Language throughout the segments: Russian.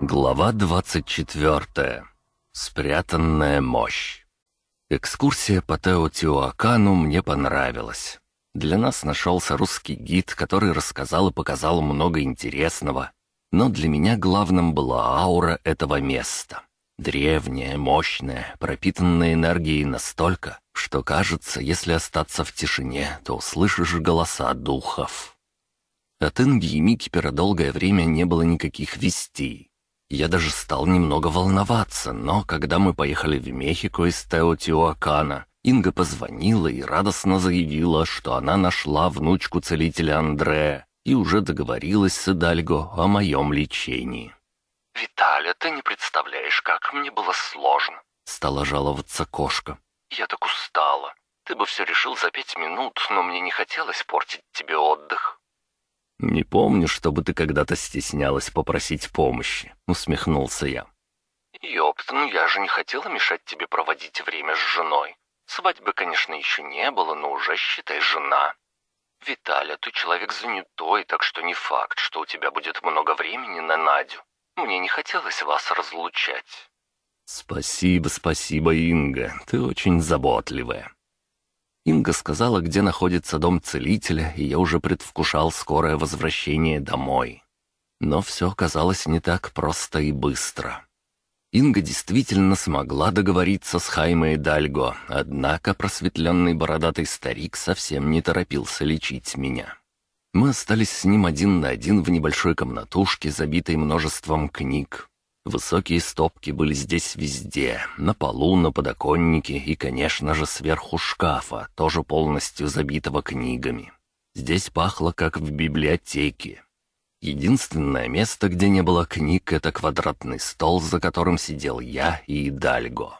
Глава 24. Спрятанная мощь. Экскурсия по Теотиуакану мне понравилась. Для нас нашелся русский гид, который рассказал и показал много интересного. Но для меня главным была аура этого места. Древняя, мощная, пропитанная энергией настолько, что кажется, если остаться в тишине, то услышишь голоса духов. От Инги и Микипера долгое время не было никаких вестей. Я даже стал немного волноваться, но когда мы поехали в Мехико из Теотиуакана, Инга позвонила и радостно заявила, что она нашла внучку целителя Андрея и уже договорилась с Идальго о моем лечении. «Виталя, ты не представляешь, как мне было сложно», — стала жаловаться кошка. «Я так устала. Ты бы все решил за пять минут, но мне не хотелось портить тебе отдых». «Не помню, чтобы ты когда-то стеснялась попросить помощи», — усмехнулся я. «Ёпт, ну я же не хотела мешать тебе проводить время с женой. Свадьбы, конечно, еще не было, но уже, считай, жена. Виталя, ты человек занятой, так что не факт, что у тебя будет много времени на Надю. Мне не хотелось вас разлучать». «Спасибо, спасибо, Инга, ты очень заботливая. Инга сказала, где находится дом целителя, и я уже предвкушал скорое возвращение домой. Но все оказалось не так просто и быстро. Инга действительно смогла договориться с Хаймой Дальго, однако просветленный бородатый старик совсем не торопился лечить меня. Мы остались с ним один на один в небольшой комнатушке, забитой множеством книг. Высокие стопки были здесь везде, на полу, на подоконнике и, конечно же, сверху шкафа, тоже полностью забитого книгами. Здесь пахло, как в библиотеке. Единственное место, где не было книг, это квадратный стол, за которым сидел я и Дальго.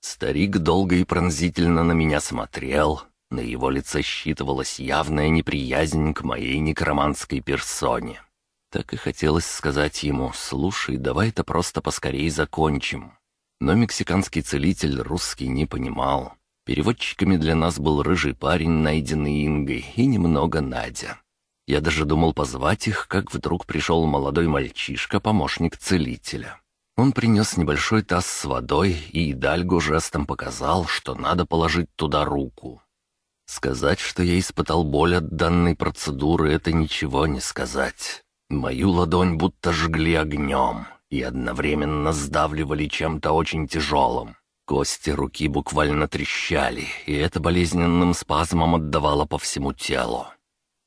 Старик долго и пронзительно на меня смотрел, на его лице считывалась явная неприязнь к моей некроманской персоне. Так и хотелось сказать ему, слушай, давай это просто поскорее закончим. Но мексиканский целитель русский не понимал. Переводчиками для нас был рыжий парень, найденный Ингой, и немного Надя. Я даже думал позвать их, как вдруг пришел молодой мальчишка, помощник целителя. Он принес небольшой таз с водой, и Идальго жестом показал, что надо положить туда руку. Сказать, что я испытал боль от данной процедуры, это ничего не сказать. Мою ладонь будто жгли огнем и одновременно сдавливали чем-то очень тяжелым. Кости руки буквально трещали, и это болезненным спазмом отдавало по всему телу.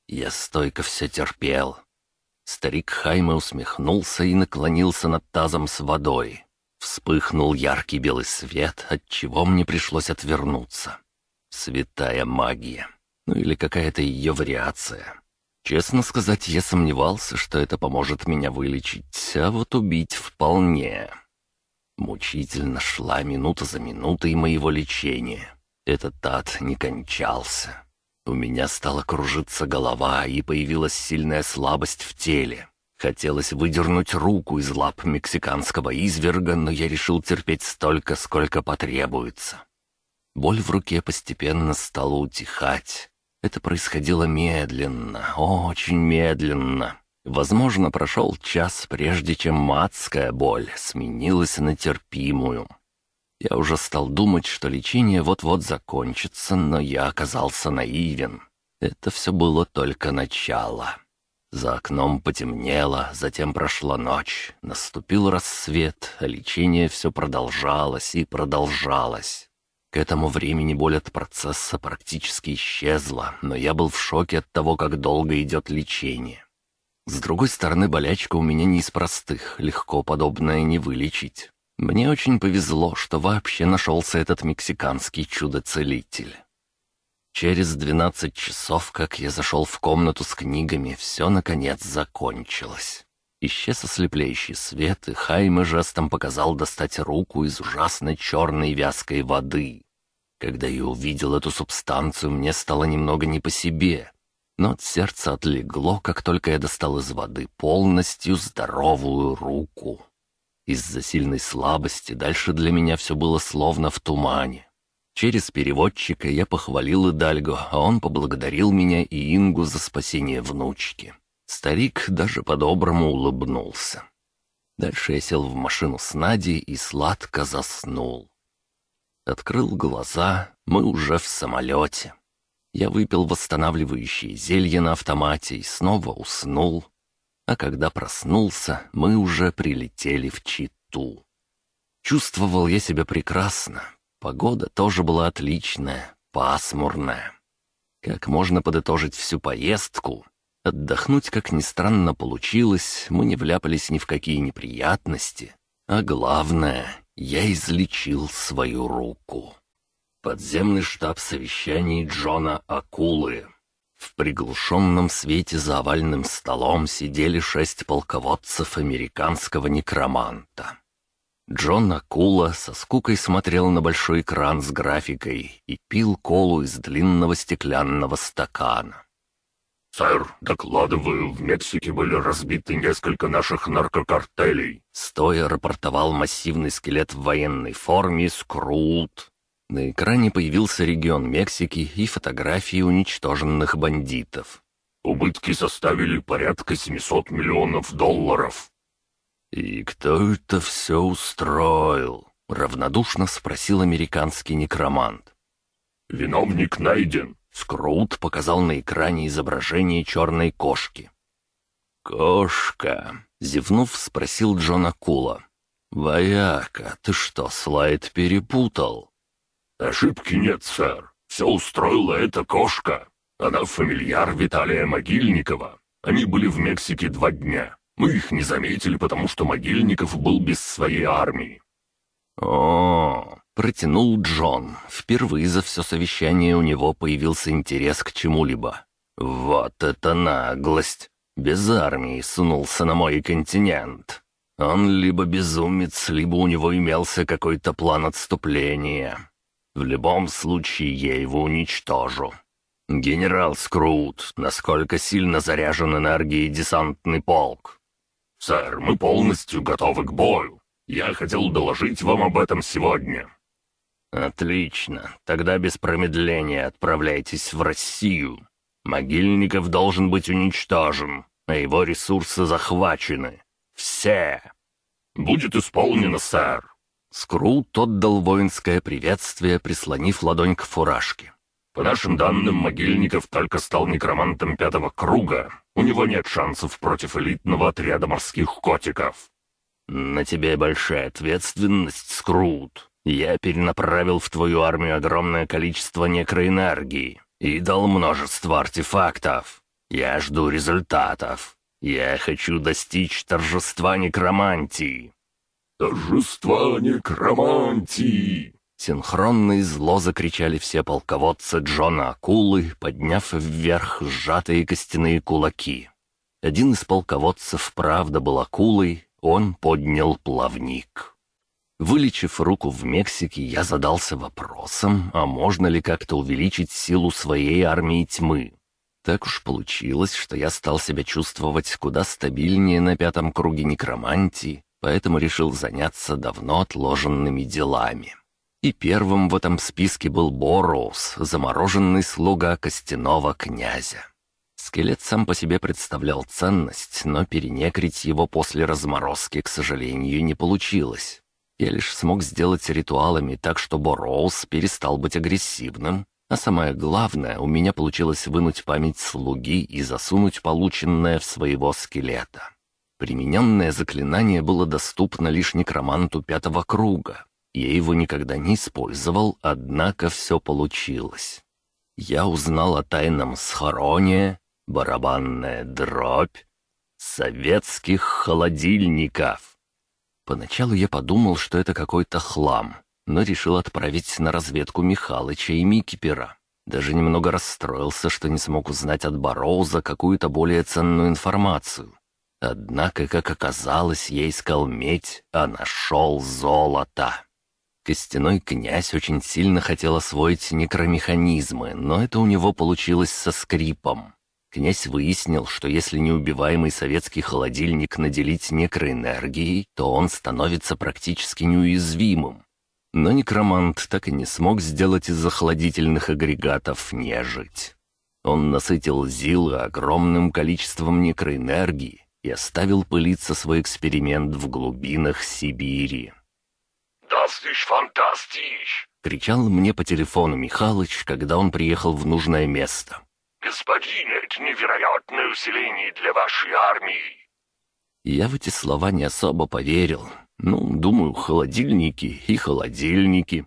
Я стойко все терпел. Старик Хайме усмехнулся и наклонился над тазом с водой. Вспыхнул яркий белый свет, от чего мне пришлось отвернуться. Святая магия. Ну или какая-то ее вариация. Честно сказать, я сомневался, что это поможет меня вылечить, а вот убить вполне. Мучительно шла минута за минутой моего лечения. Этот ад не кончался. У меня стала кружиться голова, и появилась сильная слабость в теле. Хотелось выдернуть руку из лап мексиканского изверга, но я решил терпеть столько, сколько потребуется. Боль в руке постепенно стала утихать, это происходило медленно, очень медленно. Возможно, прошел час, прежде чем матская боль сменилась на терпимую. Я уже стал думать, что лечение вот-вот закончится, но я оказался наивен. Это все было только начало. За окном потемнело, затем прошла ночь, наступил рассвет, а лечение все продолжалось и продолжалось. К этому времени боль от процесса практически исчезла, но я был в шоке от того, как долго идет лечение. С другой стороны, болячка у меня не из простых, легко подобное не вылечить. Мне очень повезло, что вообще нашелся этот мексиканский чудо-целитель. Через двенадцать часов, как я зашел в комнату с книгами, все, наконец, закончилось. Исчез ослепляющий свет, и Хайме жестом показал достать руку из ужасной черной вязкой воды. Когда я увидел эту субстанцию, мне стало немного не по себе. Но от сердца отлегло, как только я достал из воды полностью здоровую руку. Из-за сильной слабости дальше для меня все было словно в тумане. Через переводчика я похвалил Идальго, а он поблагодарил меня и Ингу за спасение внучки. Старик даже по-доброму улыбнулся. Дальше я сел в машину с Надей и сладко заснул. Открыл глаза, мы уже в самолете. Я выпил восстанавливающие зелья на автомате и снова уснул. А когда проснулся, мы уже прилетели в Читу. Чувствовал я себя прекрасно. Погода тоже была отличная, пасмурная. Как можно подытожить всю поездку? Отдохнуть, как ни странно, получилось, мы не вляпались ни в какие неприятности. А главное, я излечил свою руку. Подземный штаб совещаний Джона Акулы. В приглушенном свете за овальным столом сидели шесть полководцев американского некроманта. Джон Акула со скукой смотрел на большой экран с графикой и пил колу из длинного стеклянного стакана. «Сэр, докладываю, в Мексике были разбиты несколько наших наркокартелей», стоя рапортовал массивный скелет в военной форме Скрут. На экране появился регион Мексики и фотографии уничтоженных бандитов. «Убытки составили порядка 700 миллионов долларов». «И кто это все устроил?» — равнодушно спросил американский некромант. «Виновник найден», — Скроут показал на экране изображение черной кошки. «Кошка?» — зевнув, спросил Джона Кула. «Вояка, ты что, слайд перепутал?» «Ошибки нет, сэр. Все устроила эта кошка. Она фамильяр Виталия Могильникова. Они были в Мексике два дня. Мы их не заметили, потому что Могильников был без своей армии». «О, протянул Джон. Впервые за все совещание у него появился интерес к чему-либо. Вот это наглость! Без армии сунулся на мой континент. Он либо безумец, либо у него имелся какой-то план отступления. В любом случае я его уничтожу. «Генерал Скрут, насколько сильно заряжен энергией десантный полк?» «Сэр, мы полностью готовы к бою. Я хотел доложить вам об этом сегодня». «Отлично. Тогда без промедления отправляйтесь в Россию. Могильников должен быть уничтожен, а его ресурсы захвачены. Все!» «Будет исполнено, сэр!» Скрут отдал воинское приветствие, прислонив ладонь к фуражке. «По нашим данным, Могильников только стал некромантом пятого круга. У него нет шансов против элитного отряда морских котиков». «На тебе большая ответственность, Скрут. Я перенаправил в твою армию огромное количество некроэнергии и дал множество артефактов. Я жду результатов. Я хочу достичь торжества некромантии». «Торжества некромантии!» Синхронно и зло закричали все полководцы Джона Акулы, подняв вверх сжатые костяные кулаки. Один из полководцев правда был акулой, он поднял плавник. Вылечив руку в Мексике, я задался вопросом, а можно ли как-то увеличить силу своей армии тьмы. Так уж получилось, что я стал себя чувствовать куда стабильнее на пятом круге некромантии, поэтому решил заняться давно отложенными делами. И первым в этом списке был Бороус, замороженный слуга костяного князя. Скелет сам по себе представлял ценность, но перенекрить его после разморозки, к сожалению, не получилось. Я лишь смог сделать ритуалами так, чтобы Роуз перестал быть агрессивным, а самое главное, у меня получилось вынуть память слуги и засунуть полученное в своего скелета. Примененное заклинание было доступно лишь некроманту пятого круга. Я его никогда не использовал, однако все получилось. Я узнал о тайном схороне, барабанная дробь, советских холодильников. Поначалу я подумал, что это какой-то хлам, но решил отправить на разведку Михалыча и Микипера. Даже немного расстроился, что не смог узнать от Бароуза какую-то более ценную информацию. Однако, как оказалось, я искал медь, а нашел золото. Костяной князь очень сильно хотел освоить некромеханизмы, но это у него получилось со скрипом. Князь выяснил, что если неубиваемый советский холодильник наделить некроэнергией, то он становится практически неуязвимым. Но некромант так и не смог сделать из охладительных агрегатов нежить. Он насытил Зилы огромным количеством некроэнергии, и оставил пылиться свой эксперимент в глубинах Сибири. «Das ist fantastisch!» — кричал мне по телефону Михалыч, когда он приехал в нужное место. «Господин, это невероятное усиление для вашей армии!» Я в эти слова не особо поверил. Ну, думаю, холодильники и холодильники.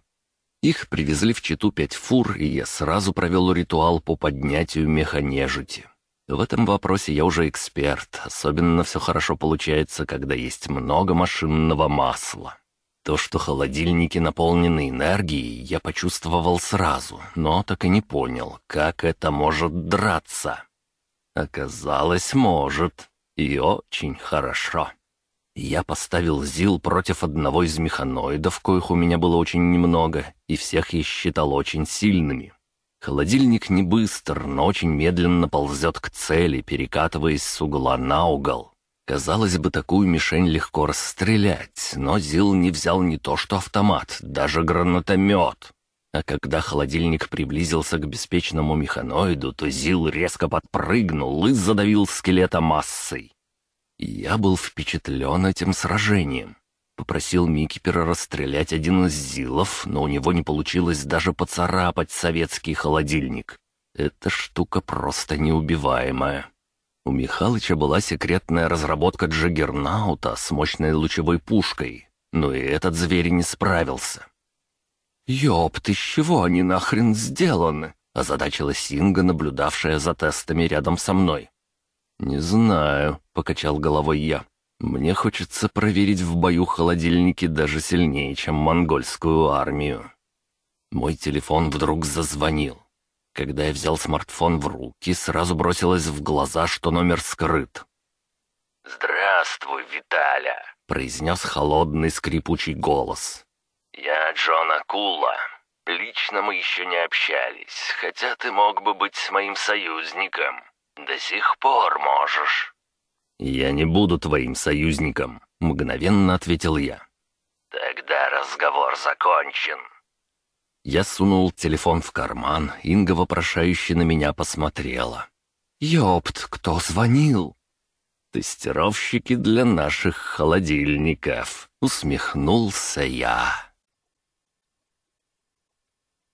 Их привезли в Читу пять фур, и я сразу провел ритуал по поднятию механежити. В этом вопросе я уже эксперт, особенно все хорошо получается, когда есть много машинного масла. То, что холодильники наполнены энергией, я почувствовал сразу, но так и не понял, как это может драться. Оказалось, может. И очень хорошо. Я поставил ЗИЛ против одного из механоидов, коих у меня было очень немного, и всех я считал очень сильными. Холодильник не быстр, но очень медленно ползет к цели, перекатываясь с угла на угол. Казалось бы, такую мишень легко расстрелять, но Зил не взял не то что автомат, даже гранатомет. А когда холодильник приблизился к беспечному механоиду, то Зил резко подпрыгнул и задавил скелета массой. Я был впечатлен этим сражением. Попросил Микипера расстрелять один из Зилов, но у него не получилось даже поцарапать советский холодильник. Эта штука просто неубиваемая. У Михалыча была секретная разработка Джаггернаута с мощной лучевой пушкой, но и этот зверь не справился. «Ёпт, из чего они нахрен сделаны?» — озадачилась Синга, наблюдавшая за тестами рядом со мной. «Не знаю», — покачал головой я. «Мне хочется проверить в бою холодильники даже сильнее, чем монгольскую армию». Мой телефон вдруг зазвонил. Когда я взял смартфон в руки, сразу бросилось в глаза, что номер скрыт. «Здравствуй, Виталя», — произнес холодный скрипучий голос. «Я Джон Акула. Лично мы еще не общались, хотя ты мог бы быть моим союзником. До сих пор можешь». «Я не буду твоим союзником», — мгновенно ответил я. «Тогда разговор закончен». Я сунул телефон в карман, Инга вопрошающе на меня посмотрела. «Ёпт, кто звонил?» «Тестировщики для наших холодильников», — усмехнулся я.